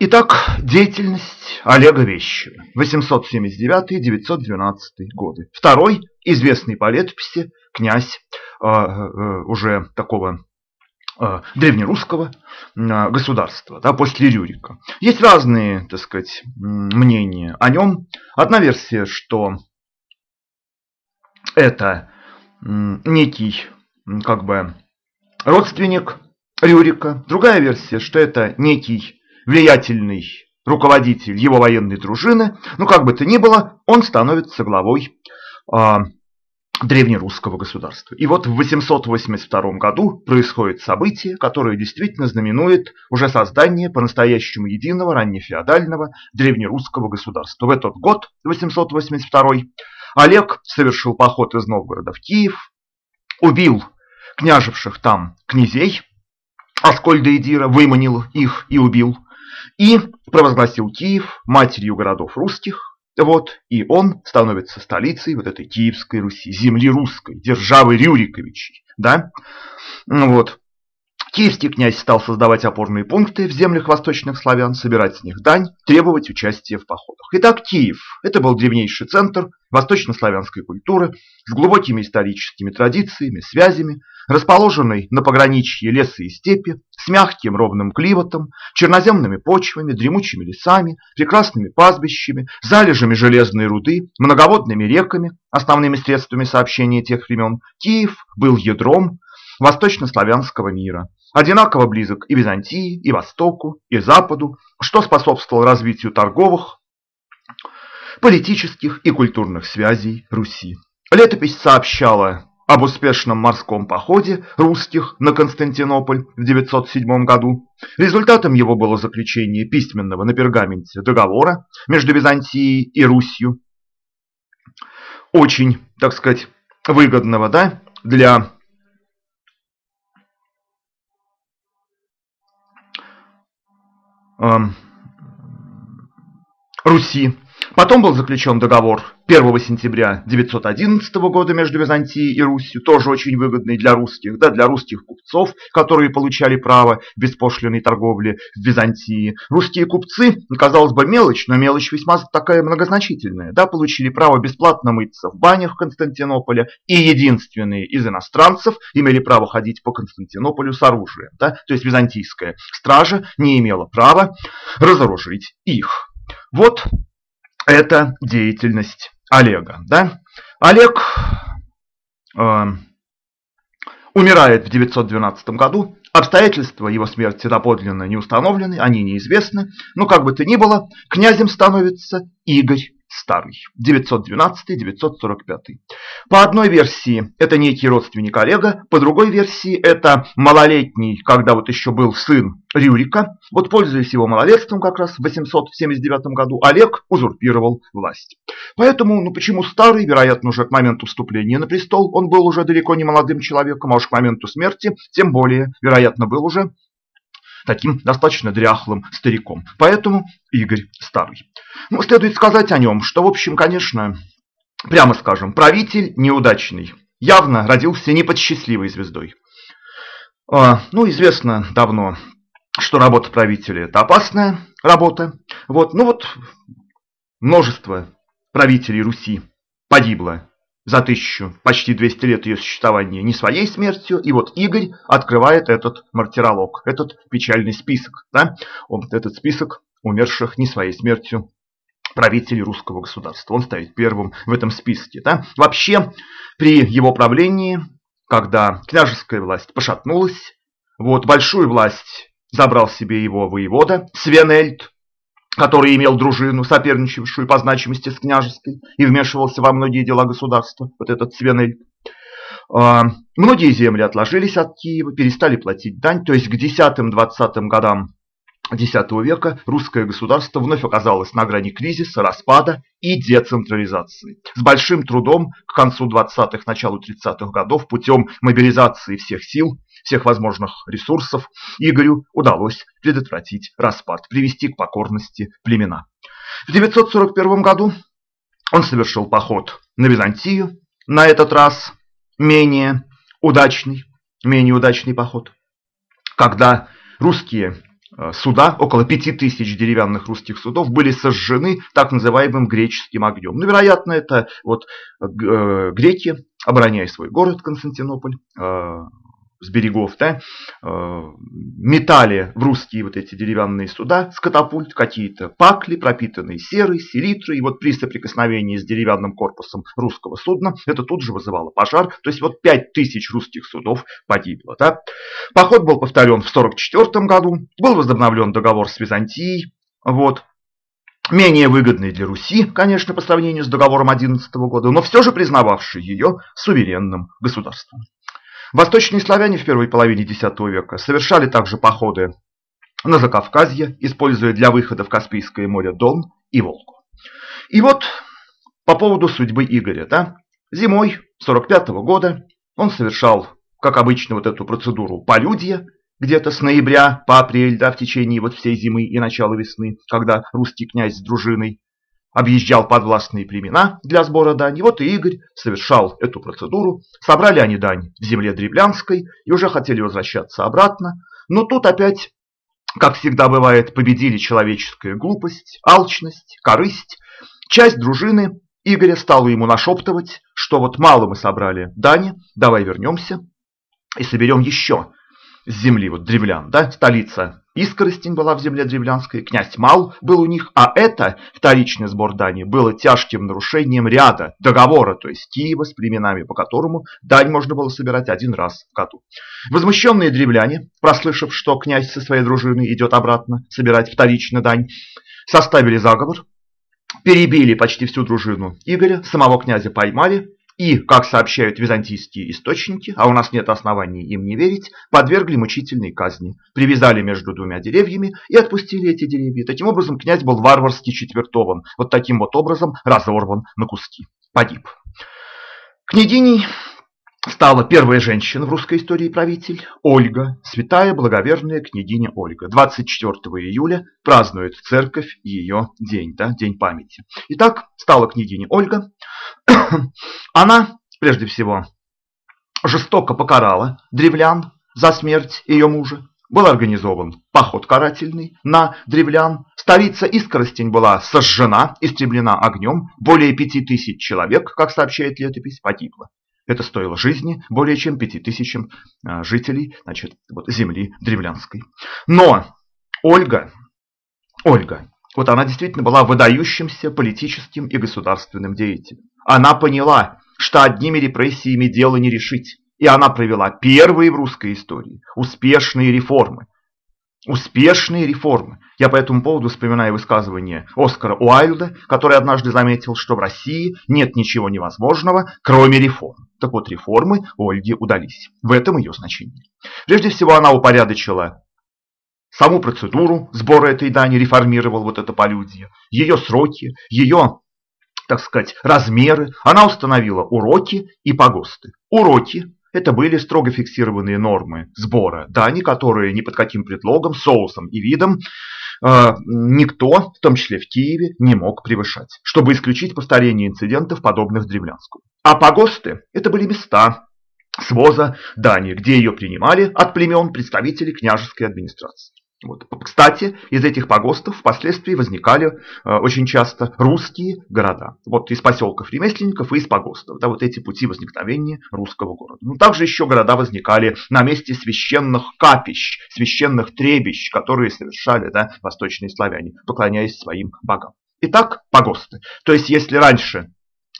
Итак, деятельность Олега Вещина. 879-912 годы. Второй, известный по летописи, князь э, э, уже такого э, древнерусского э, государства, да, после Рюрика. Есть разные, так сказать, мнения о нем. Одна версия, что это некий, как бы, родственник Рюрика. Другая версия, что это некий влиятельный руководитель его военной дружины. Ну, как бы то ни было, он становится главой э, древнерусского государства. И вот в 882 году происходит событие, которое действительно знаменует уже создание по-настоящему единого раннефеодального древнерусского государства. В этот год, 882 Олег совершил поход из Новгорода в Киев, убил княжевших там князей, Аскольда и выманил их и убил, и провозгласил Киев матерью городов русских, вот, и он становится столицей вот этой Киевской Руси, земли русской, державы Рюриковичей, да, вот. Киевский князь стал создавать опорные пункты в землях восточных славян, собирать с них дань, требовать участия в походах. Итак, Киев – это был древнейший центр восточнославянской культуры с глубокими историческими традициями, связями, расположенный на пограничье леса и степи, с мягким ровным климатом, черноземными почвами, дремучими лесами, прекрасными пастбищами, залежами железной руды, многоводными реками, основными средствами сообщения тех времен, Киев был ядром восточнославянского мира одинаково близок и Византии, и Востоку, и Западу, что способствовало развитию торговых, политических и культурных связей Руси. Летопись сообщала об успешном морском походе русских на Константинополь в 907 году. Результатом его было заключение письменного на пергаменте договора между Византией и Русью. Очень, так сказать, выгодного да, для Руси. Потом был заключен договор 1 сентября 911 года между Византией и Русью, тоже очень выгодный для русских, да, для русских купцов, которые получали право беспошлиной торговли в Византии. Русские купцы, казалось бы, мелочь, но мелочь весьма такая многозначительная, да, получили право бесплатно мыться в банях Константинополя, и единственные из иностранцев имели право ходить по Константинополю с оружием, да, то есть византийская стража не имела права разоружить их. Вот это деятельность Олега. Да? Олег э, умирает в 912 году. Обстоятельства его смерти доподлинно не установлены, они неизвестны. Но как бы то ни было, князем становится Игорь Старый, 912-945. По одной версии это некий родственник Олега, по другой версии это малолетний, когда вот еще был сын Рюрика. Вот пользуясь его малолетством как раз в 879 году, Олег узурпировал власть. Поэтому, ну почему Старый, вероятно, уже к моменту вступления на престол, он был уже далеко не молодым человеком, а уж к моменту смерти, тем более, вероятно, был уже таким достаточно дряхлым стариком. Поэтому Игорь Старый. Ну, следует сказать о нем, что, в общем, конечно, прямо скажем, правитель неудачный. Явно родился не под счастливой звездой. А, ну, известно давно, что работа правителя – это опасная работа. Вот, ну вот, множество правителей Руси погибло за тысячу, почти 200 лет ее существования не своей смертью. И вот Игорь открывает этот мартиролог, этот печальный список. Да? Он, этот список умерших не своей смертью правителей русского государства. Он стоит первым в этом списке. Да? Вообще, при его правлении, когда княжеская власть пошатнулась, вот большую власть забрал себе его воевода Свенельд, который имел дружину, соперничавшую по значимости с княжеской, и вмешивался во многие дела государства, вот этот Свенель. А, многие земли отложились от Киева, перестали платить дань, то есть к 10-20 годам X века русское государство вновь оказалось на грани кризиса, распада и децентрализации. С большим трудом к концу 20-х, началу 30-х годов путем мобилизации всех сил всех возможных ресурсов, Игорю удалось предотвратить распад, привести к покорности племена. В 941 году он совершил поход на Византию, на этот раз менее удачный, менее удачный поход, когда русские суда, около пяти тысяч деревянных русских судов, были сожжены так называемым греческим огнем. Ну, вероятно, это вот греки, обороняя свой город Константинополь, с берегов, да, э, метали в русские вот эти деревянные суда с катапульт какие-то пакли, пропитанные серой, селитрой, и вот при соприкосновении с деревянным корпусом русского судна это тут же вызывало пожар, то есть вот 5000 русских судов погибло. Да. Поход был повторен в 1944 году, был возобновлен договор с Византией, вот, менее выгодный для Руси, конечно, по сравнению с договором 11 года, но все же признававший ее суверенным государством. Восточные славяне в первой половине X века совершали также походы на Закавказье, используя для выхода в Каспийское море Дон и Волгу. И вот по поводу судьбы Игоря. Да? Зимой 45 -го года он совершал, как обычно, вот эту процедуру полюдья, где-то с ноября по апрель, да, в течение вот всей зимы и начала весны, когда русский князь с дружиной объезжал подвластные племена для сбора дани. Вот и Игорь совершал эту процедуру. Собрали они дань в земле Древлянской и уже хотели возвращаться обратно. Но тут опять, как всегда бывает, победили человеческая глупость, алчность, корысть. Часть дружины Игоря стала ему нашептывать, что вот мало мы собрали дани, давай вернемся и соберем еще с земли вот древлян, да, столица Искоростень была в земле древлянской, князь Мал был у них, а это, вторичный сбор дани, было тяжким нарушением ряда договора, то есть Киева с племенами, по которому дань можно было собирать один раз в году. Возмущенные древляне, прослышав, что князь со своей дружиной идет обратно собирать вторично дань, составили заговор, перебили почти всю дружину Игоря, самого князя поймали и, как сообщают византийские источники, а у нас нет оснований им не верить, подвергли мучительной казни, привязали между двумя деревьями и отпустили эти деревья. Таким образом, князь был варварски четвертован, вот таким вот образом разорван на куски, погиб. Княгиней стала первая женщина в русской истории правитель Ольга, святая благоверная княгиня Ольга. 24 июля празднует церковь ее день, да, день памяти. Итак, стала княгиня Ольга. Она, прежде всего, жестоко покарала древлян за смерть ее мужа. Был организован поход карательный на древлян. Столица Искоростень была сожжена, истреблена огнем. Более пяти тысяч человек, как сообщает летопись, погибло. Это стоило жизни более чем пяти тысячам а, жителей значит, вот, земли древлянской. Но Ольга, Ольга, вот она действительно была выдающимся политическим и государственным деятелем. Она поняла, что одними репрессиями дело не решить. И она провела первые в русской истории успешные реформы. Успешные реформы. Я по этому поводу вспоминаю высказывание Оскара Уайльда, который однажды заметил, что в России нет ничего невозможного, кроме реформ. Так вот, реформы Ольге удались. В этом ее значение. Прежде всего, она упорядочила саму процедуру сбора этой дани, реформировал вот это полюдье, ее сроки, ее, так сказать, размеры. Она установила уроки и погосты. Уроки это были строго фиксированные нормы сбора дани, которые ни под каким предлогом, соусом и видом э, никто, в том числе в Киеве, не мог превышать, чтобы исключить повторение инцидентов, подобных Древлянскому. А погосты – это были места своза дани, где ее принимали от племен представители княжеской администрации. Вот. Кстати, из этих погостов впоследствии возникали э, очень часто русские города. Вот из поселков ремесленников и из погостов. Да, вот эти пути возникновения русского города. Но также еще города возникали на месте священных капищ, священных требищ, которые совершали да, восточные славяне, поклоняясь своим богам. Итак, погосты. То есть, если раньше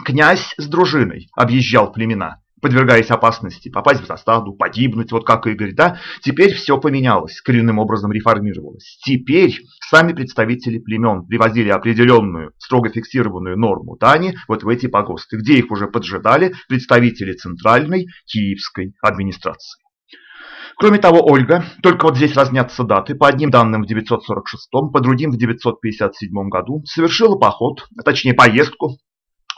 князь с дружиной объезжал племена, подвергаясь опасности попасть в засаду, погибнуть, вот как Игорь, да, теперь все поменялось, коренным образом реформировалось. Теперь сами представители племен привозили определенную, строго фиксированную норму дани вот в эти погосты, где их уже поджидали представители центральной киевской администрации. Кроме того, Ольга, только вот здесь разнятся даты, по одним данным в 946, по другим в 957 году, совершила поход, точнее поездку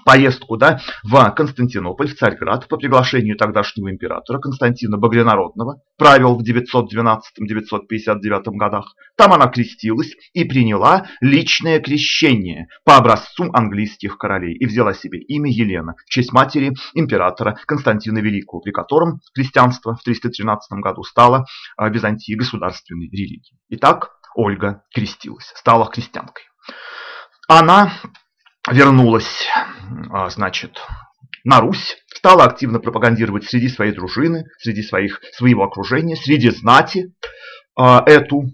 поездку да, в Константинополь, в Царьград, по приглашению тогдашнего императора Константина Багрянародного, правил в 912-959 годах. Там она крестилась и приняла личное крещение по образцу английских королей и взяла себе имя Елена в честь матери императора Константина Великого, при котором христианство в 313 году стало а, Византии государственной религией. Итак, Ольга крестилась, стала христианкой. Она вернулась, значит, на Русь, стала активно пропагандировать среди своей дружины, среди своих, своего окружения, среди знати а, эту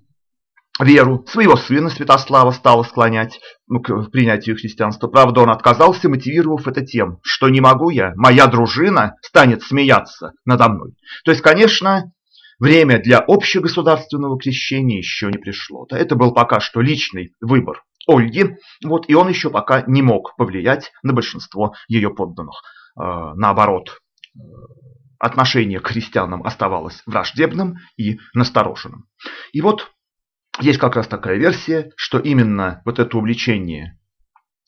веру. Своего сына Святослава стала склонять ну, к принятию христианства. Правда, он отказался, мотивировав это тем, что не могу я, моя дружина станет смеяться надо мной. То есть, конечно, время для общегосударственного крещения еще не пришло. Это был пока что личный выбор Ольги, вот, и он еще пока не мог повлиять на большинство ее подданных. Э, наоборот, э, отношение к христианам оставалось враждебным и настороженным. И вот есть как раз такая версия, что именно вот это увлечение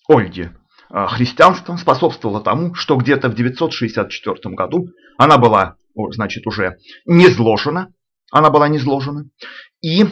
Ольги э, христианством способствовало тому, что где-то в 964 году она была, значит, уже не зложена, она была не зложена, и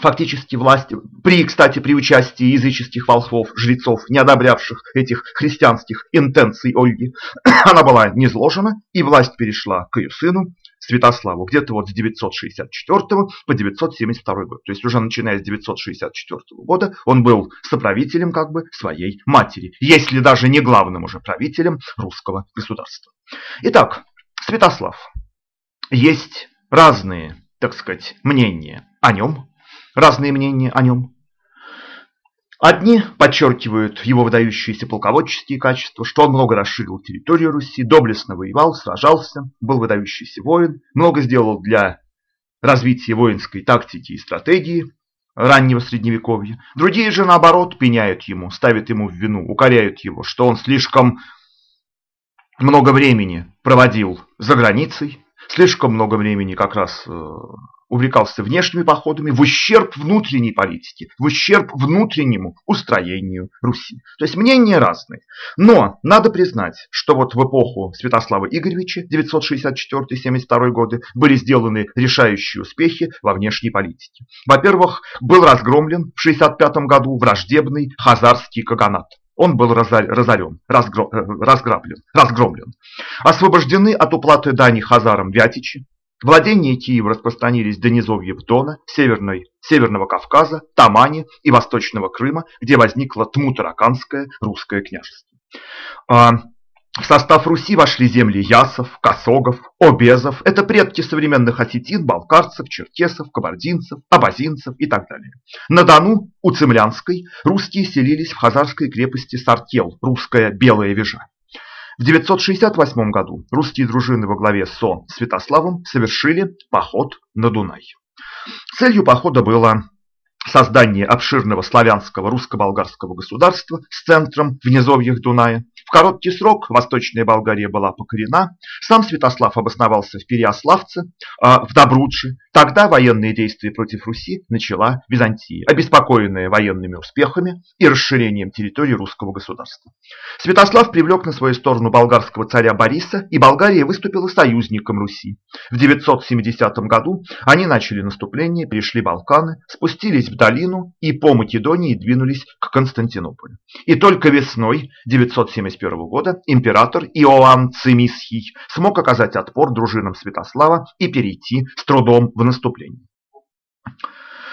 фактически власти, при, кстати, при участии языческих волхвов, жрецов, не одобрявших этих христианских интенций Ольги, она была низложена, и власть перешла к ее сыну Святославу, где-то вот с 964 по 972 год. То есть уже начиная с 964 года он был соправителем как бы своей матери, если даже не главным уже правителем русского государства. Итак, Святослав. Есть разные, так сказать, мнения о нем, разные мнения о нем. Одни подчеркивают его выдающиеся полководческие качества, что он много расширил территорию Руси, доблестно воевал, сражался, был выдающийся воин, много сделал для развития воинской тактики и стратегии раннего средневековья. Другие же, наоборот, пеняют ему, ставят ему в вину, укоряют его, что он слишком много времени проводил за границей, слишком много времени как раз э, увлекался внешними походами в ущерб внутренней политике, в ущерб внутреннему устроению Руси. То есть мнения разные. Но надо признать, что вот в эпоху Святослава Игоревича 964-72 годы были сделаны решающие успехи во внешней политике. Во-первых, был разгромлен в 65 году враждебный хазарский каганат. Он был разорен, э, разграблен, разгромлен. Освобождены от уплаты дани хазарам Вятичи, Владения Киева распространились до низовьев Дона, Северной, Северного Кавказа, Тамани и Восточного Крыма, где возникло Тмутараканское русское княжество. А, в состав Руси вошли земли ясов, косогов, обезов. Это предки современных осетин, балкарцев, черкесов, кабардинцев, абазинцев и так далее. На Дону, у Цемлянской, русские селились в хазарской крепости Сартел, русская Белая Вежа. В 968 году русские дружины во главе со Святославом совершили поход на Дунай. Целью похода было создание обширного славянского русско-болгарского государства с центром в низовьях Дуная, в короткий срок Восточная Болгария была покорена, сам Святослав обосновался в Переославце, а, в Добрудже. Тогда военные действия против Руси начала Византия, обеспокоенная военными успехами и расширением территории русского государства. Святослав привлек на свою сторону болгарского царя Бориса, и Болгария выступила союзником Руси. В 970 году они начали наступление, перешли Балканы, спустились в долину и по Македонии двинулись к Константинополю. И только весной 971 1941 года император Иоанн Цимисхий смог оказать отпор дружинам Святослава и перейти с трудом в наступление.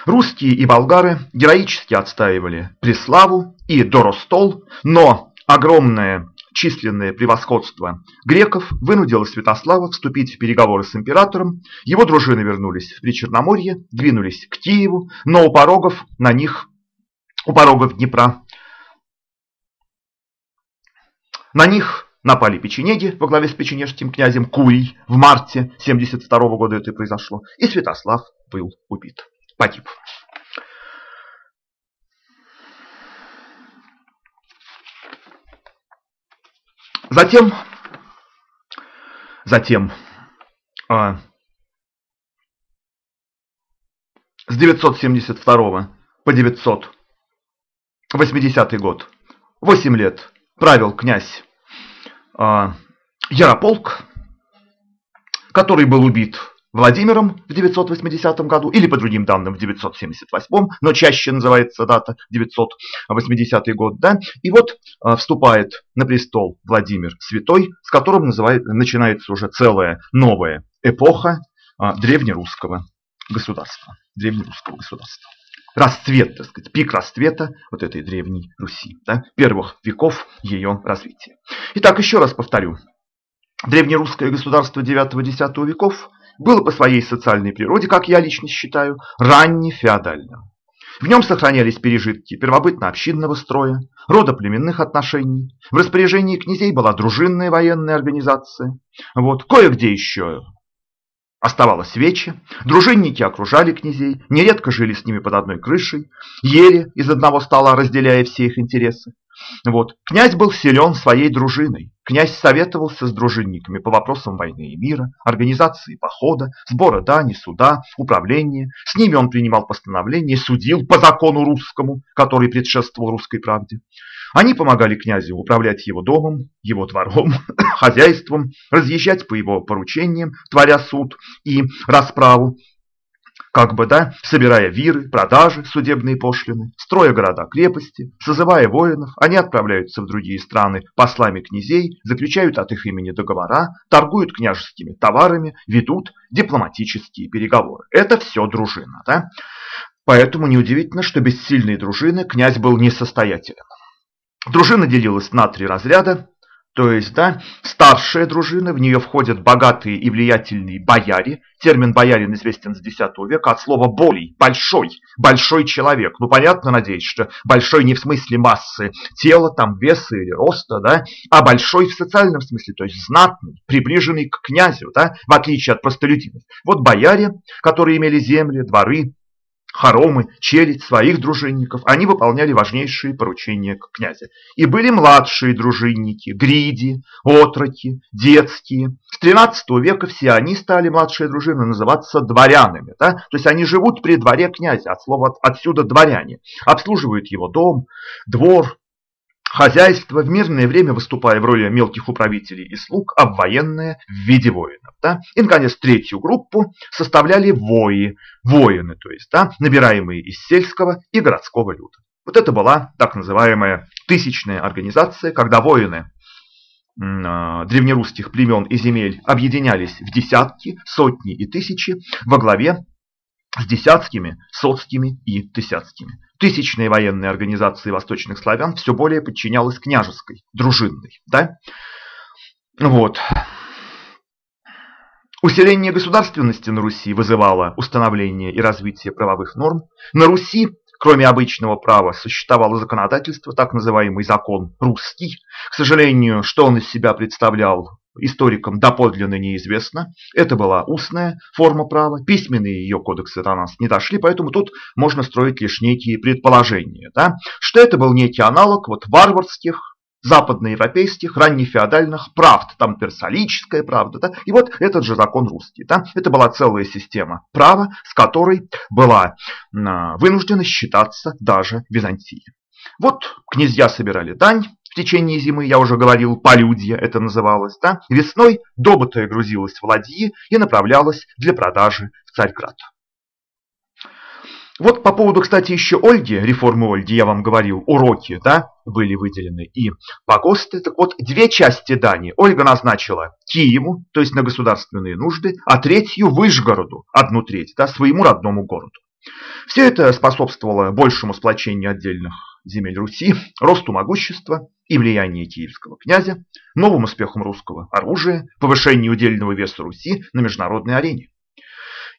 Русские и болгары героически отстаивали Преславу и Доростол, но огромное численное превосходство греков вынудило Святослава вступить в переговоры с императором. Его дружины вернулись в Причерноморье, двинулись к Киеву, но у порогов на них, у порогов Днепра на них напали печенеги во главе с печенежским князем Курий в марте 72 года это произошло, и Святослав был убит, погиб. Затем, затем а, с 972 по 980 год, 8 лет правил князь а, Ярополк, который был убит Владимиром в 980 году, или по другим данным в 978, но чаще называется дата 980 год. Да? И вот а, вступает на престол Владимир Святой, с которым называет, начинается уже целая новая эпоха а, древнерусского государства, древнерусского государства. Расцвет, так сказать, пик расцвета вот этой древней Руси, да, первых веков ее развития. Итак, еще раз повторю. Древнерусское государство 9-10 веков было по своей социальной природе, как я лично считаю, раннефеодальным. В нем сохранялись пережитки первобытно-общинного строя, рода племенных отношений. В распоряжении князей была дружинная военная организация. Вот. Кое-где еще оставалось свечи. Дружинники окружали князей, нередко жили с ними под одной крышей, ели из одного стола, разделяя все их интересы. Вот. Князь был силен своей дружиной. Князь советовался с дружинниками по вопросам войны и мира, организации похода, сбора дани, суда, управления. С ними он принимал постановления, судил по закону русскому, который предшествовал русской правде. Они помогали князю управлять его домом, его двором, хозяйством, разъезжать по его поручениям, творя суд и расправу, как бы, да, собирая виры, продажи, судебные пошлины, строя города-крепости, созывая воинов, они отправляются в другие страны послами князей, заключают от их имени договора, торгуют княжескими товарами, ведут дипломатические переговоры. Это все дружина, да? Поэтому неудивительно, что без сильной дружины князь был несостоятелен. Дружина делилась на три разряда. То есть, да, старшая дружина, в нее входят богатые и влиятельные бояре. Термин боярин известен с X века от слова болей, большой, большой человек. Ну, понятно, надеюсь, что большой не в смысле массы тела, там, веса или роста, да, а большой в социальном смысле, то есть знатный, приближенный к князю, да, в отличие от простолюдинов. Вот бояре, которые имели земли, дворы, хоромы, челядь своих дружинников, они выполняли важнейшие поручения князя. И были младшие дружинники, гриди, отроки, детские. С 13 века все они стали, младшие дружины, называться дворянами. Да? То есть они живут при дворе князя, от слова отсюда дворяне. Обслуживают его дом, двор, Хозяйство в мирное время выступая в роли мелких управителей и слуг, а в военное в виде воинов. Да? И, наконец, третью группу составляли вои, воины, то есть да, набираемые из сельского и городского люда. Вот это была так называемая тысячная организация, когда воины а, древнерусских племен и земель объединялись в десятки, сотни и тысячи во главе с десятскими, сотскими и тысяцкими. Тысячная военная организация восточных славян все более подчинялась княжеской, дружинной. Да? Вот. Усиление государственности на Руси вызывало установление и развитие правовых норм. На Руси, кроме обычного права, существовало законодательство, так называемый закон русский. К сожалению, что он из себя представлял, историкам доподлинно неизвестно. Это была устная форма права, письменные ее кодексы до нас не дошли, поэтому тут можно строить лишь некие предположения. Да? Что это был некий аналог вот варварских, западноевропейских, раннефеодальных правд, там персолическая правда, да? и вот этот же закон русский. Да? Это была целая система права, с которой была вынуждена считаться даже Византия. Вот князья собирали дань, течение зимы, я уже говорил, полюдье это называлось, да? весной добытая грузилась в ладьи и направлялась для продажи в Царьград. Вот по поводу, кстати, еще Ольги, реформы Ольги, я вам говорил, уроки, да, были выделены и погосты. Так вот, две части Дани Ольга назначила Киеву, то есть на государственные нужды, а третью Выжгороду, одну треть, да, своему родному городу. Все это способствовало большему сплочению отдельных земель Руси, росту могущества и влияния киевского князя, новым успехам русского оружия, повышению удельного веса Руси на международной арене.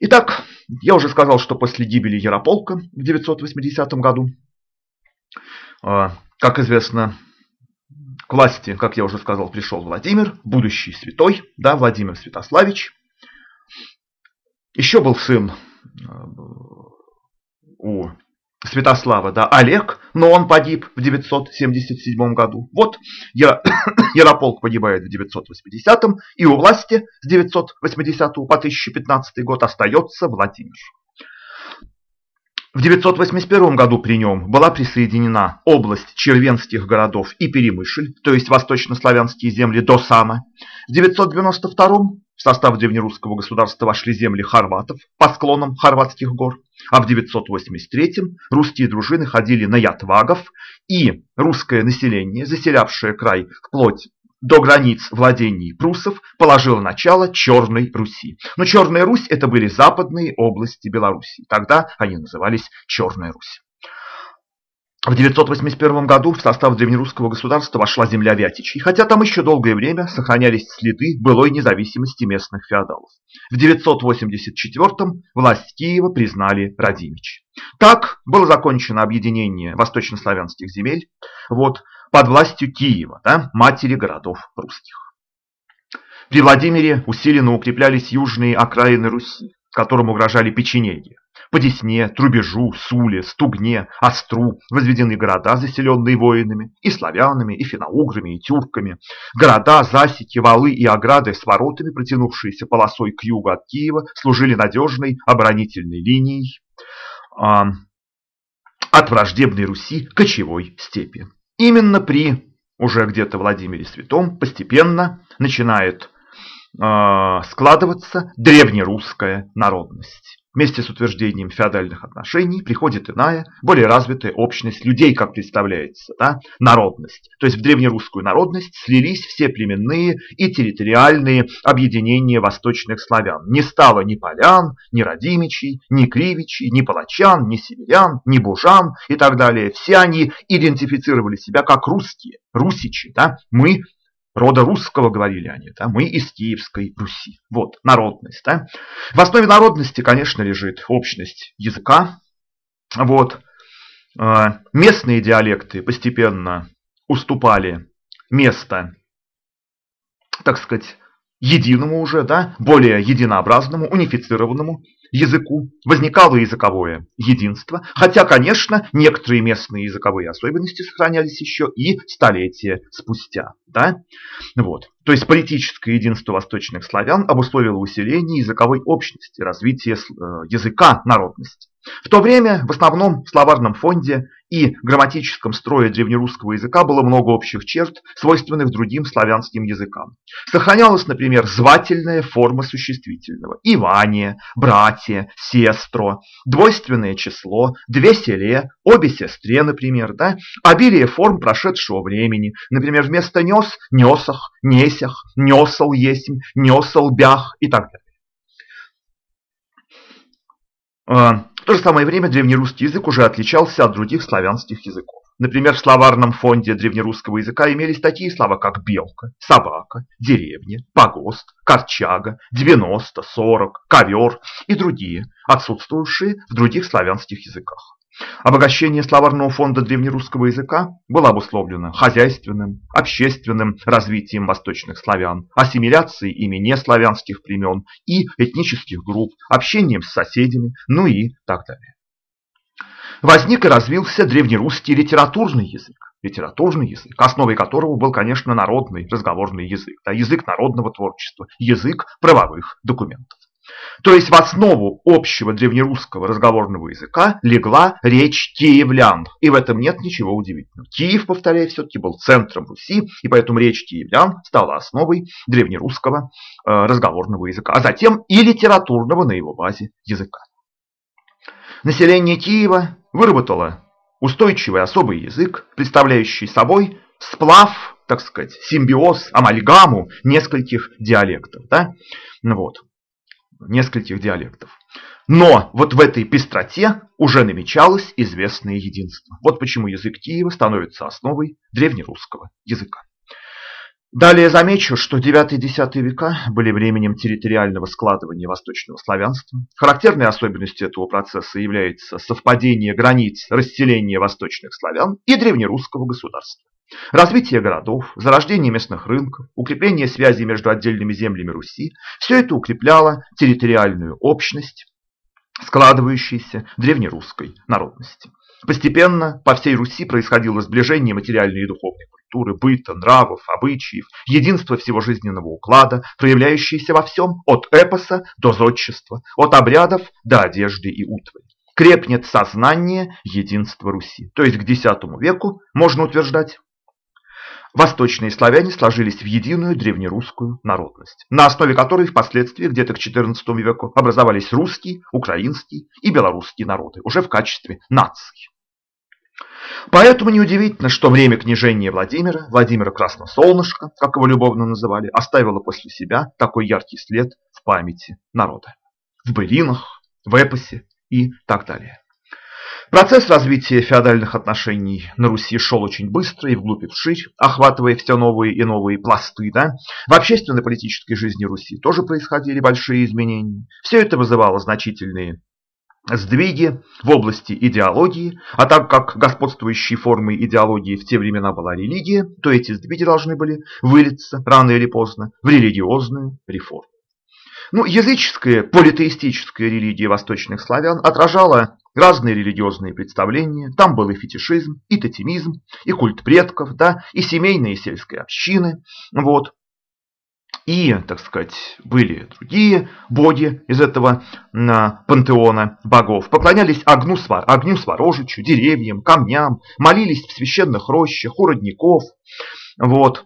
Итак, я уже сказал, что после гибели Ярополка в 980 году, а, как известно, к власти, как я уже сказал, пришел Владимир, будущий святой, да, Владимир Святославич. Еще был сын а, у Святослава, да, Олег, но он погиб в 977 году. Вот Ярополк погибает в 980 и у власти с 980 по 1015 год остается Владимир. В 981 году при нем была присоединена область червенских городов и Перемышль, то есть восточнославянские земли до Сама. В 992 в состав древнерусского государства вошли земли хорватов по склонам хорватских гор, а в 983 русские дружины ходили на ятвагов, и русское население, заселявшее край вплоть до границ владений прусов положила начало Черной Руси. Но Черная Русь это были западные области Белоруссии. Тогда они назывались Черная Русь. В 981 году в состав древнерусского государства вошла земля Вятичей, хотя там еще долгое время сохранялись следы былой независимости местных феодалов. В 984 власть Киева признали Радимич. Так было закончено объединение восточнославянских земель вот, под властью Киева, да, матери городов русских. При Владимире усиленно укреплялись южные окраины Руси, которым угрожали печенеги. По Десне, Трубежу, Суле, Стугне, Остру возведены города, заселенные воинами, и славянами, и финоуграми, и тюрками. Города, засеки, валы и ограды с воротами, протянувшиеся полосой к югу от Киева, служили надежной оборонительной линией э, от враждебной Руси кочевой степи. Именно при уже где-то Владимире Святом постепенно начинает складываться древнерусская народность. Вместе с утверждением феодальных отношений приходит иная, более развитая общность людей, как представляется, да, народность. То есть в древнерусскую народность слились все племенные и территориальные объединения восточных славян. Не стало ни полян, ни родимичей, ни кривичей, ни палачан, ни северян, ни бужан и так далее. Все они идентифицировали себя как русские, русичи. Да? Мы рода русского, говорили они, да, мы из Киевской Руси. Вот, народность. Да. В основе народности, конечно, лежит общность языка. Вот. А, местные диалекты постепенно уступали место, так сказать, единому уже, да, более единообразному, унифицированному языку, возникало языковое единство, хотя, конечно, некоторые местные языковые особенности сохранялись еще и столетия спустя. Да? Вот. То есть политическое единство восточных славян обусловило усиление языковой общности, развитие э, языка народности. В то время в основном в словарном фонде и грамматическом строе древнерусского языка было много общих черт, свойственных другим славянским языкам. Сохранялась, например, звательная форма существительного – Иване, братья, сестро, двойственное число, две селе, обе сестре, например, да? обилие форм прошедшего времени, например, вместо нес – несах, несях, несал есмь, несал бях и так далее. А, в то же самое время древнерусский язык уже отличался от других славянских языков. Например, в словарном фонде древнерусского языка имелись такие слова, как белка, собака, деревня, погост, корчага, 90, 40, ковер и другие, отсутствовавшие в других славянских языках. Обогащение словарного фонда древнерусского языка было обусловлено хозяйственным, общественным развитием восточных славян, ассимиляцией ими неславянских племен и этнических групп, общением с соседями, ну и так далее. Возник и развился древнерусский литературный язык. Литературный язык, основой которого был, конечно, народный разговорный язык, да, язык народного творчества, язык правовых документов. То есть в основу общего древнерусского разговорного языка легла речь киевлян. И в этом нет ничего удивительного. Киев, повторяю, все-таки был центром Руси, и поэтому речь киевлян стала основой древнерусского э, разговорного языка, а затем и литературного на его базе языка. Население Киева выработало устойчивый особый язык, представляющий собой сплав, так сказать, симбиоз, амальгаму нескольких диалектов. Да? Вот нескольких диалектов. Но вот в этой пестроте уже намечалось известное единство. Вот почему язык Киева становится основой древнерусского языка. Далее замечу, что 9-10 века были временем территориального складывания восточного славянства. Характерной особенностью этого процесса является совпадение границ расселения восточных славян и древнерусского государства. Развитие городов, зарождение местных рынков, укрепление связей между отдельными землями Руси – все это укрепляло территориальную общность, складывающейся древнерусской народности. Постепенно по всей Руси происходило сближение материальной и духовной культуры, быта, нравов, обычаев, единство всего жизненного уклада, проявляющееся во всем, от эпоса до зодчества, от обрядов до одежды и утвари. Крепнет сознание единства Руси. То есть к X веку можно утверждать, Восточные славяне сложились в единую древнерусскую народность, на основе которой впоследствии где-то к XIV веку образовались русский, украинский и белорусский народы, уже в качестве наций. Поэтому неудивительно, что время княжения Владимира, Владимира Красносолнышко, как его любовно называли, оставило после себя такой яркий след в памяти народа. В былинах, в эпосе и так далее. Процесс развития феодальных отношений на Руси шел очень быстро и вглубь и вширь, охватывая все новые и новые пласты. Да? В общественно-политической жизни Руси тоже происходили большие изменения. Все это вызывало значительные сдвиги в области идеологии, а так как господствующей формой идеологии в те времена была религия, то эти сдвиги должны были вылиться рано или поздно в религиозную реформу. Ну, языческая, политеистическая религия восточных славян отражала разные религиозные представления. Там был и фетишизм, и тотемизм, и культ предков, да, и семейные и сельские общины. Вот. И, так сказать, были другие боги из этого пантеона богов. Поклонялись огню, огню Сворожичу, деревьям, камням, молились в священных рощах, у родников. Вот.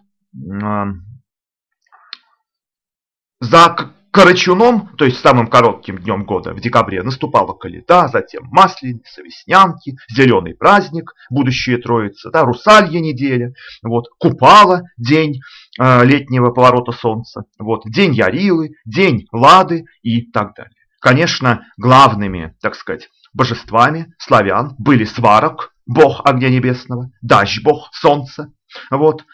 За Карачуном, то есть самым коротким днем года, в декабре, наступала Калита, затем Масленица, Веснянки, Зеленый праздник, будущая Троица, да, Русалья неделя, вот, Купала, день э, летнего поворота солнца, вот, день Ярилы, день Лады и так далее. Конечно, главными, так сказать, божествами славян были Сварог, бог огня небесного, Дащ, бог солнца, вот,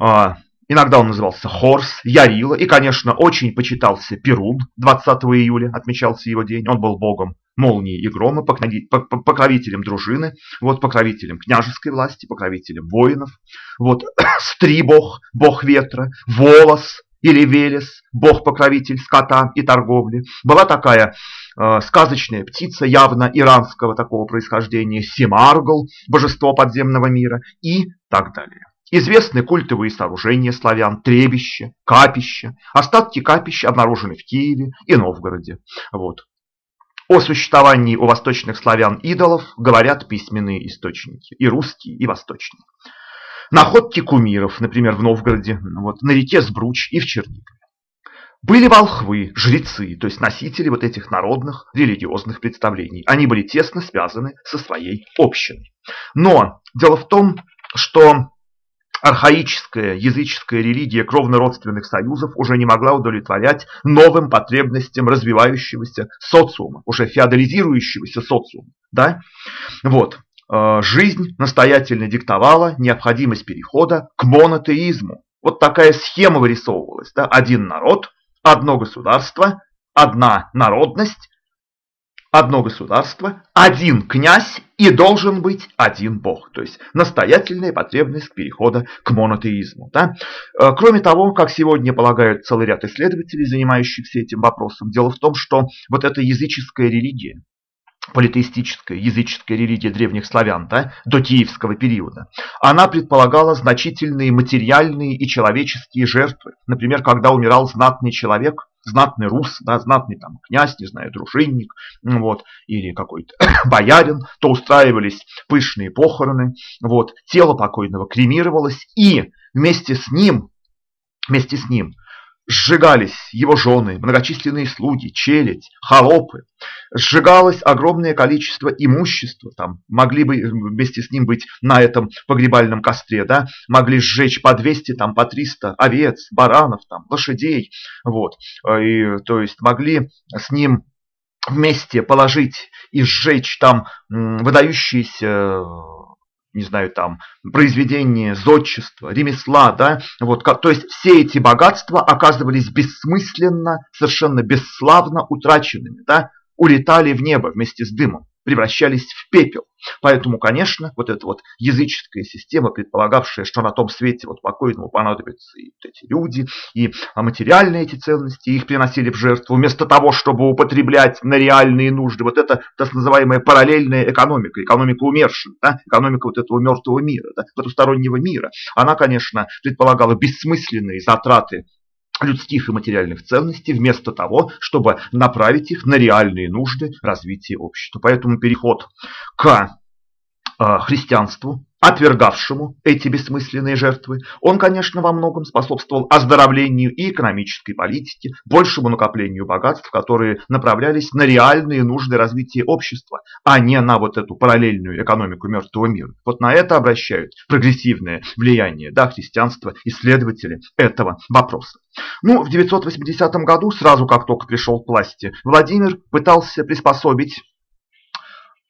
э, Иногда он назывался Хорс, Ярила и, конечно, очень почитался Перун. 20 июля отмечался его день. Он был богом молнии и грома, покровителем дружины, вот покровителем княжеской власти, покровителем воинов. Вот Стрибог, бог ветра, Волос или Велес, бог-покровитель скота и торговли. Была такая э, сказочная птица явно иранского такого происхождения, Симаргл, божество подземного мира и так далее. Известны культовые сооружения славян, требища, капища. Остатки капищ обнаружены в Киеве и Новгороде. Вот. О существовании у восточных славян идолов говорят письменные источники, и русские, и восточные. Находки кумиров, например, в Новгороде, вот, на реке Сбруч и в Чернигове. Были волхвы, жрецы, то есть носители вот этих народных религиозных представлений. Они были тесно связаны со своей общиной. Но дело в том, что Архаическая языческая религия кровно-родственных союзов уже не могла удовлетворять новым потребностям развивающегося социума, уже феодализирующегося социума. Да? Вот. Э, жизнь настоятельно диктовала необходимость перехода к монотеизму. Вот такая схема вырисовывалась. Да? Один народ, одно государство, одна народность, одно государство, один князь и должен быть один бог. То есть настоятельная потребность перехода к монотеизму. Да? Э, кроме того, как сегодня полагают целый ряд исследователей, занимающихся этим вопросом, дело в том, что вот эта языческая религия, политеистическая, языческая религия древних славян да, до киевского периода, она предполагала значительные материальные и человеческие жертвы. Например, когда умирал знатный человек, знатный рус, да, знатный там князь, не знаю, дружинник, вот, или какой-то боярин, то устраивались пышные похороны, вот, тело покойного кремировалось, и вместе с ним, вместе с ним сжигались его жены, многочисленные слуги, челядь, холопы. Сжигалось огромное количество имущества. Там могли бы вместе с ним быть на этом погребальном костре, да, могли сжечь по 200, там, по 300 овец, баранов, там, лошадей. Вот. И, то есть могли с ним вместе положить и сжечь там выдающиеся не знаю, там, произведения, зодчества, ремесла, да, вот, как, то есть все эти богатства оказывались бессмысленно, совершенно бесславно утраченными, да, улетали в небо вместе с дымом превращались в пепел. Поэтому, конечно, вот эта вот языческая система, предполагавшая, что на том свете вот покойному понадобятся и вот эти люди, и материальные эти ценности, их приносили в жертву, вместо того, чтобы употреблять на реальные нужды. Вот это так называемая параллельная экономика, экономика умерших, да? экономика вот этого мертвого мира, да? потустороннего мира. Она, конечно, предполагала бессмысленные затраты людских и материальных ценностей, вместо того, чтобы направить их на реальные нужды развития общества. Поэтому переход к христианству, отвергавшему эти бессмысленные жертвы, он, конечно, во многом способствовал оздоровлению и экономической политики, большему накоплению богатств, которые направлялись на реальные нужды развития общества, а не на вот эту параллельную экономику мертвого мира. Вот на это обращают прогрессивное влияние да, христианства исследователи этого вопроса. Ну, в 980 году, сразу как только пришел к власти, Владимир пытался приспособить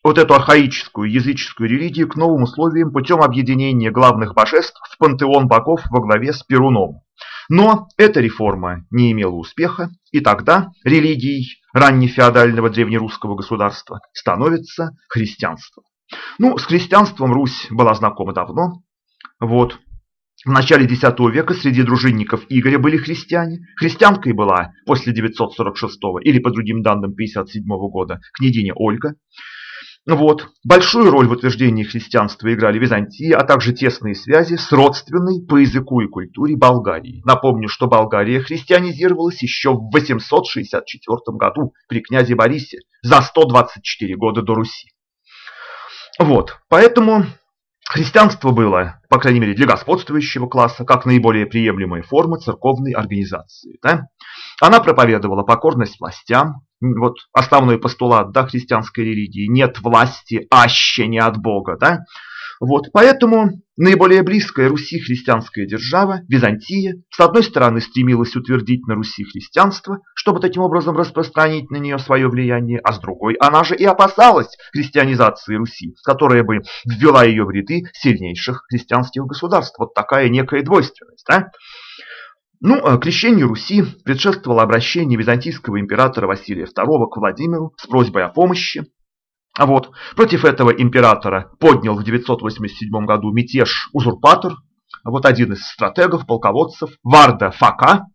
вот эту архаическую языческую религию к новым условиям путем объединения главных божеств в пантеон богов во главе с Перуном. Но эта реформа не имела успеха, и тогда религией раннефеодального древнерусского государства становится христианство. Ну, с христианством Русь была знакома давно. Вот. В начале X века среди дружинников Игоря были христиане. Христианкой была после 946 или, по другим данным, 57 года княгиня Ольга. Вот. Большую роль в утверждении христианства играли Византия, а также тесные связи с родственной по языку и культуре Болгарией. Напомню, что Болгария христианизировалась еще в 864 году при князе Борисе за 124 года до Руси. Вот. Поэтому христианство было, по крайней мере для господствующего класса, как наиболее приемлемая форма церковной организации. Да? Она проповедовала покорность властям, вот основной постулат да, христианской религии, нет власти, аще не от Бога. Да? Вот, поэтому наиболее близкая Руси христианская держава, Византия, с одной стороны стремилась утвердить на Руси христианство, чтобы таким образом распространить на нее свое влияние, а с другой она же и опасалась христианизации Руси, которая бы ввела ее в ряды сильнейших христианских государств. Вот такая некая двойственность. Да? Ну, а крещению Руси предшествовало обращение византийского императора Василия II к Владимиру с просьбой о помощи. А вот против этого императора поднял в 987 году мятеж узурпатор, вот один из стратегов, полководцев Варда Фака,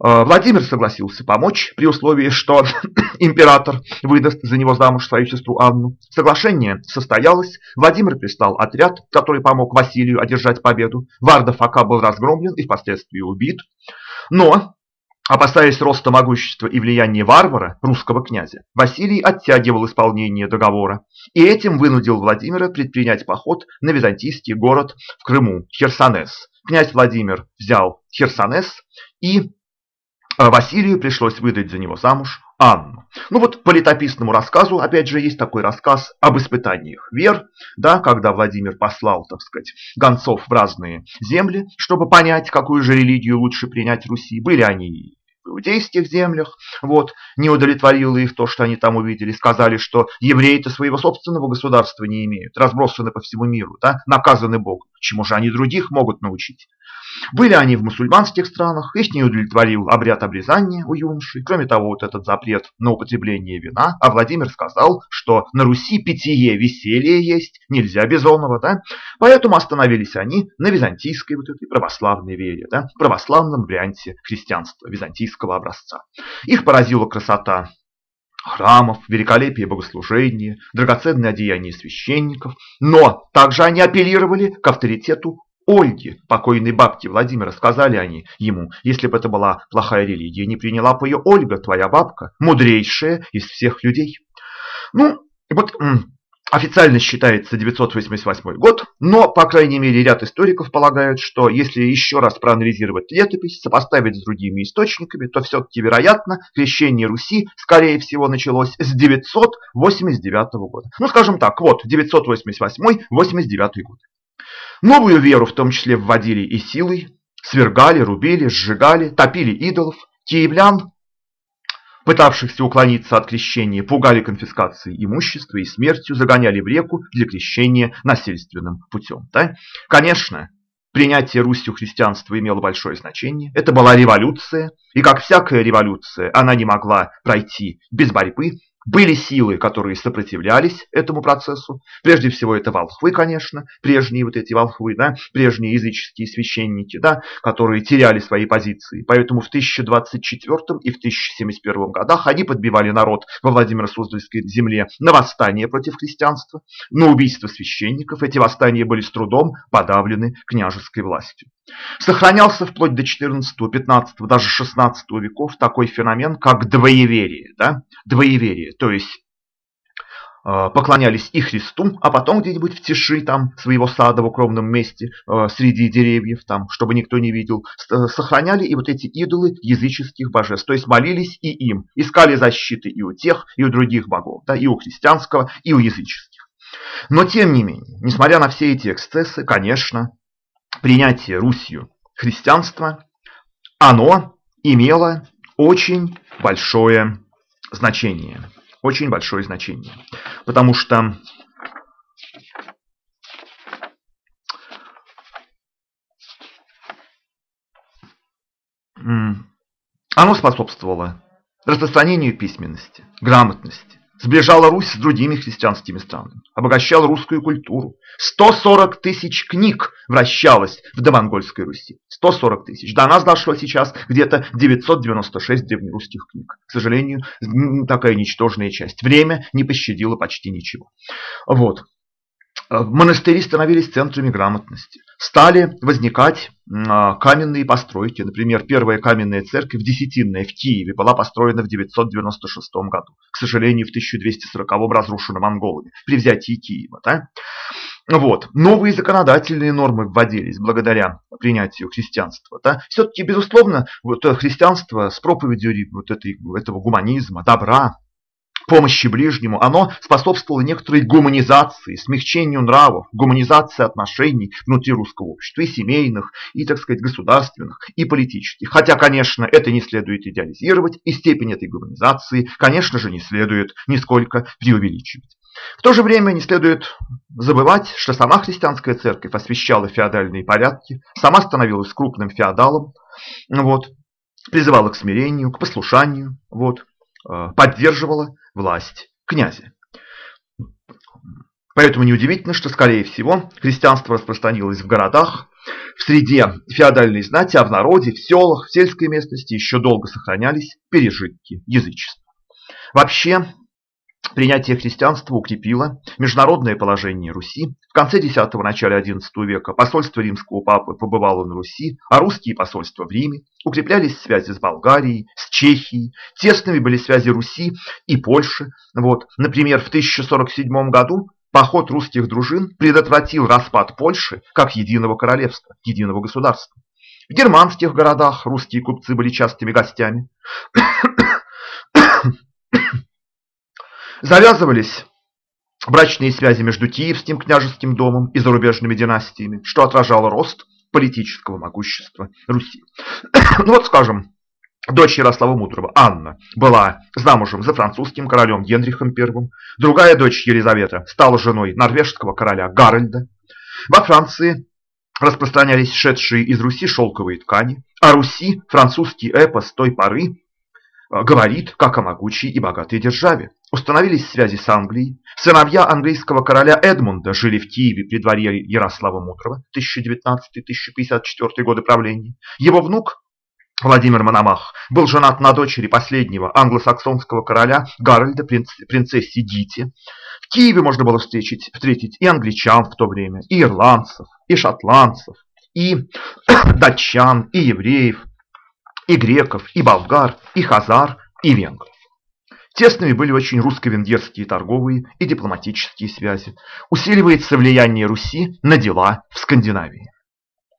Владимир согласился помочь при условии, что император выдаст за него замуж свою сестру Анну. Соглашение состоялось, Владимир прислал отряд, который помог Василию одержать победу. Варда Фака был разгромлен и впоследствии убит. Но, опасаясь роста могущества и влияния варвара, русского князя, Василий оттягивал исполнение договора и этим вынудил Владимира предпринять поход на византийский город в Крыму, Херсонес. Князь Владимир взял Херсонес и Василию пришлось выдать за него замуж Анну. Ну вот по летописному рассказу, опять же, есть такой рассказ об испытаниях вер, да, когда Владимир послал, так сказать, гонцов в разные земли, чтобы понять, какую же религию лучше принять Руси. Были они в иудейских землях, вот, не удовлетворило их то, что они там увидели, сказали, что евреи-то своего собственного государства не имеют, разбросаны по всему миру, да, наказаны Богом, чему же они других могут научить. Были они в мусульманских странах, их не удовлетворил обряд обрезания у юношей. Кроме того, вот этот запрет на употребление вина, а Владимир сказал, что на Руси питье веселье есть, нельзя безонного, да? Поэтому остановились они на византийской вот этой православной вере, да? православном варианте христианства, византийского образца. Их поразила красота храмов, великолепие богослужения, драгоценные одеяния священников, но также они апеллировали к авторитету Ольге, покойной бабке Владимира, сказали они ему, если бы это была плохая религия, не приняла бы ее Ольга, твоя бабка, мудрейшая из всех людей. Ну, вот официально считается 988 год, но, по крайней мере, ряд историков полагают, что если еще раз проанализировать летопись, сопоставить с другими источниками, то все-таки, вероятно, крещение Руси, скорее всего, началось с 989 года. Ну, скажем так, вот, 988-89 год. Новую веру в том числе вводили и силой, свергали, рубили, сжигали, топили идолов, киевлян, пытавшихся уклониться от крещения, пугали конфискацией имущества и смертью, загоняли в реку для крещения насильственным путем. Да? Конечно, принятие Русью христианства имело большое значение. Это была революция, и как всякая революция, она не могла пройти без борьбы, были силы, которые сопротивлялись этому процессу. Прежде всего это волхвы, конечно, прежние вот эти волхвы, да, прежние языческие священники, да, которые теряли свои позиции. Поэтому в 1024 и в 1071 годах они подбивали народ во Владимиро-Суздальской земле на восстание против христианства, на убийство священников. Эти восстания были с трудом подавлены княжеской властью. Сохранялся вплоть до 14, 15, даже 16 веков такой феномен, как двоеверие. Да? Двоеверие, то есть Э, поклонялись и Христу, а потом где-нибудь в тиши там своего сада в укромном месте э, среди деревьев, там, чтобы никто не видел, э, сохраняли и вот эти идолы языческих божеств, то есть молились и им, искали защиты и у тех, и у других богов, да, и у христианского, и у языческих. Но тем не менее, несмотря на все эти эксцессы, конечно, принятие Русью христианства, оно имело очень большое значение очень большое значение. Потому что оно способствовало распространению письменности, грамотности, Сближала Русь с другими христианскими странами, обогащала русскую культуру. 140 тысяч книг вращалось в домонгольской Руси. 140 тысяч. До нас дошло сейчас где-то 996 древнерусских книг. К сожалению, такая ничтожная часть. Время не пощадило почти ничего. Вот. Э, монастыри становились центрами грамотности. Стали возникать а, каменные постройки. Например, первая каменная церковь Десятинная в Киеве была построена в 996 году. К сожалению, в 1240 разрушена монголами при взятии Киева. Да? Вот. Новые законодательные нормы вводились благодаря принятию христианства. Да? Все-таки, безусловно, вот христианство с проповедью вот этой, этого гуманизма, добра, помощи ближнему, оно способствовало некоторой гуманизации, смягчению нравов, гуманизации отношений внутри русского общества, и семейных, и, так сказать, государственных, и политических. Хотя, конечно, это не следует идеализировать, и степень этой гуманизации, конечно же, не следует нисколько преувеличивать. В то же время не следует забывать, что сама христианская церковь освещала феодальные порядки, сама становилась крупным феодалом, вот, призывала к смирению, к послушанию, вот, поддерживала власть князя. Поэтому неудивительно, что, скорее всего, христианство распространилось в городах, в среде феодальной знати, а в народе, в селах, в сельской местности еще долго сохранялись пережитки язычества. Вообще, Принятие христианства укрепило международное положение Руси. В конце X – начале XI века посольство римского папы побывало на Руси, а русские посольства в Риме. Укреплялись связи с Болгарией, с Чехией. Тесными были связи Руси и Польши. Вот. Например, в 1047 году поход русских дружин предотвратил распад Польши как единого королевства, единого государства. В германских городах русские купцы были частыми гостями. Завязывались брачные связи между Киевским княжеским домом и зарубежными династиями, что отражало рост политического могущества Руси. ну вот, скажем, дочь Ярослава Мудрого, Анна, была замужем за французским королем Генрихом I. Другая дочь Елизавета стала женой норвежского короля Гарольда. Во Франции распространялись шедшие из Руси шелковые ткани, а Руси французский эпос той поры говорит, как о могучей и богатой державе. Установились связи с Англией. Сыновья английского короля Эдмунда жили в Киеве при дворе Ярослава Мудрого 1019-1054 годы правления. Его внук Владимир Мономах был женат на дочери последнего англосаксонского короля Гарольда, принцессе Дити. В Киеве можно было встретить, встретить и англичан в то время, и ирландцев, и шотландцев, и датчан, и евреев, и греков, и болгар, и хазар, и венгров. Тесными были очень русско-венгерские торговые и дипломатические связи. Усиливается влияние Руси на дела в Скандинавии.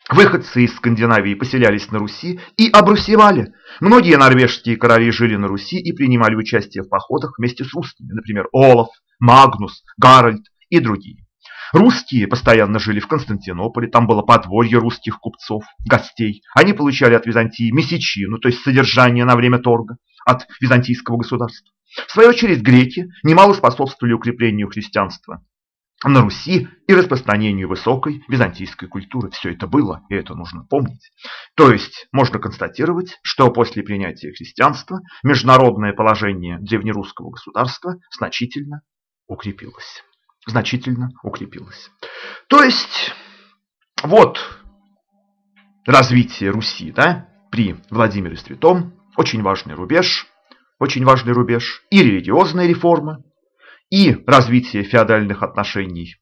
Выходцы из Скандинавии поселялись на Руси и обрусевали. Многие норвежские короли жили на Руси и принимали участие в походах вместе с русскими, например, Олаф, Магнус, Гарольд и другие. Русские постоянно жили в Константинополе, там было подворье русских купцов, гостей. Они получали от Византии месячину, то есть содержание на время торга от византийского государства. В свою очередь греки немало способствовали укреплению христианства на Руси и распространению высокой византийской культуры. Все это было, и это нужно помнить. То есть можно констатировать, что после принятия христианства международное положение древнерусского государства значительно укрепилось значительно укрепилась. То есть, вот развитие Руси да, при Владимире Святом, очень важный рубеж, очень важный рубеж, и религиозная реформа, и развитие феодальных отношений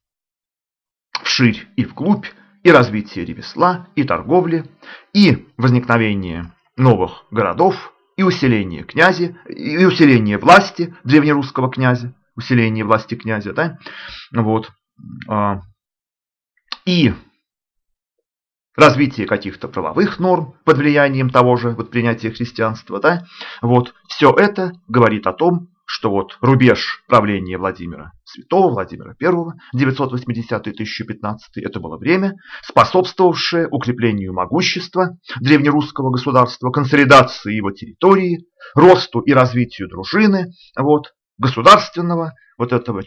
вширь и вглубь, и развитие ремесла, и торговли, и возникновение новых городов, и усиление князя, и усиление власти древнерусского князя, усиление власти князя, да, вот, а, и развитие каких-то правовых норм под влиянием того же вот принятия христианства, да, вот, все это говорит о том, что вот рубеж правления Владимира Святого, Владимира I, 980-1015, это было время, способствовавшее укреплению могущества древнерусского государства, консолидации его территории, росту и развитию дружины, вот, государственного вот этого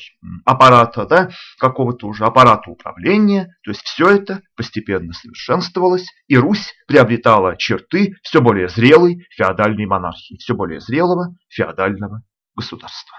аппарата, да, какого-то уже аппарата управления, то есть все это постепенно совершенствовалось, и Русь приобретала черты все более зрелой феодальной монархии, все более зрелого феодального государства.